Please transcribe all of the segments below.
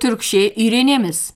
Türkçe үйренеміз.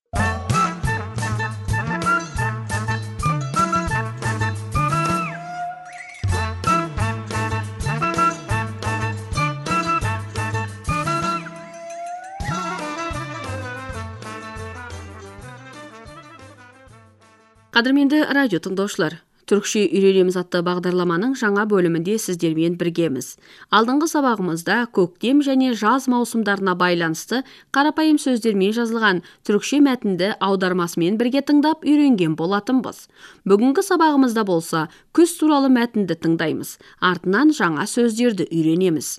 Қадірменді радио тыңдаушылар, түркше үйренеміз атты бағдарламаның жаңа бөлімінде сіздермен біргеміз. Алдыңғы сабағымызда көктем және жаз маусымдарына байланысты қарапайым сөздермен жазылған түркше мәтінді аудармасымен бірге тыңдап үйренген болатынбыз. Бүгінгі сабағымызда болса, күз туралы мәтінді тыңдаймыз. Артынан жаңа сөздерді үйренеміз.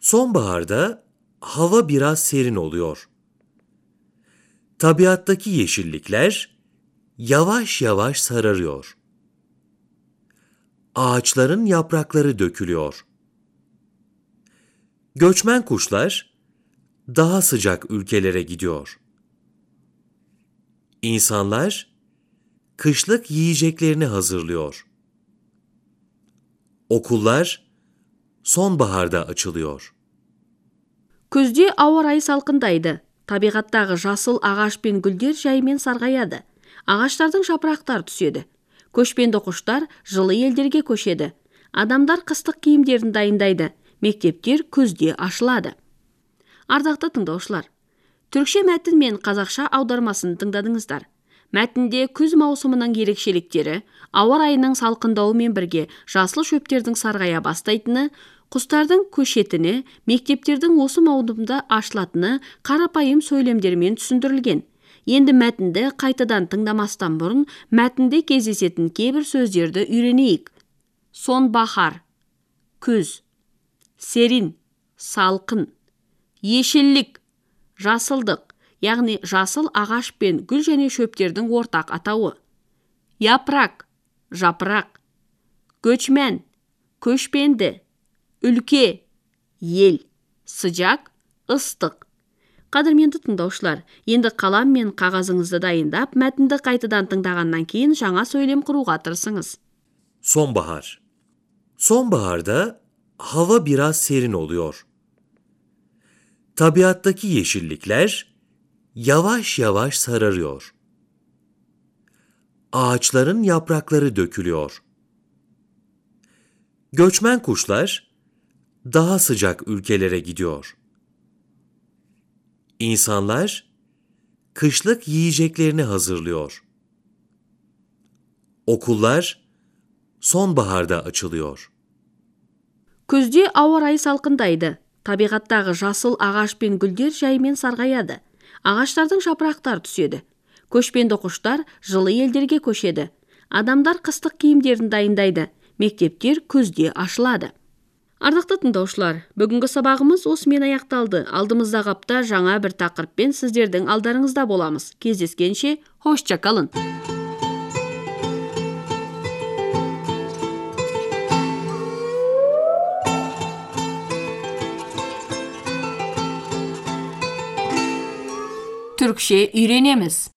Sonbaharda hava biraz serin oluyor. Yeşillikler yavaş yavaş sararıyor. Ağaçların yaprakları dökülüyor. Göçmen kuşlar daha sıcak ülkelere gidiyor. İnsanlar kışlık yiyeceklerini hazırlıyor. Okullar sonbaharda açılıyor. Күзде ауа райы салқындайды. Табиғаттағы жасыл ағаш пен гүлдер жаймен сарғаяды. Ағаштардың жапырақтары түседі. Көшпенді құштар жылы елдерге көшеді. Адамдар қыстық киімдерін дайындайды. Мектептер күзде ашылады. Ардақты тыңдаушылар, түркше мәтін мен қазақша аудармасын тыңдадыңыздар. Мәтінде күз маусымының ерекшеліктері, ауа райының салқындауымен бірге жасыл шөптердің сарғая бастайтыны, құстардың көшетіні мектептердің осы маусымда ашылатыны қарапайым сөйлемдермен түсіндірілген енді мәтінді қайтадан тыңдамастан бұрын мәтінде кездесетін кейбір сөздерді үйренейік. Сонбахар күз серин салқын ешеллік жасылдық яғни жасыл ағаш пен гүл және шөптердің ортақ атауы. Япрак жапырақ көчмән көшпенді үлке ел сыжак ыстық. қадірменді тыңдаушылар енді қалам мен қағазыңызды дайындап мәтінді қайтадан тыңдағаннан кейін жаңа сөйлем құруға тырысыңыз Sonbahar. Sonbaharda hava biraz serin oluyor. Tabiattaki yeşillikler yavaş yavaş sararıyor. Ağaçların yaprakları dökülüyor. Göçmen kuşlar daha sıcak ülkelere gidiyor. İnsanlar kışlık yiyeceklerini hazırlıyor. Okullar sonbaharda açılıyor. күзде ауа райы салқындайды. Табиғаттағы жасыл ағаш пен гүлдер жаймен сарғаяды. Ағаштардың жапырақтары түседі. Көшпенді құштар жылы елдерге көшеді. Адамдар қыстық киімдерін дайындайды. Мектептер күзде ашылады. Ардақты тыңдаушылар бүгінгі сабағымыз осымен аяқталды. Алдымыздағы апта жаңа бір тақырыппен сіздердің алдарыңызда боламыз. Кездескенше hoşça kalın Türkçe үйренеміз.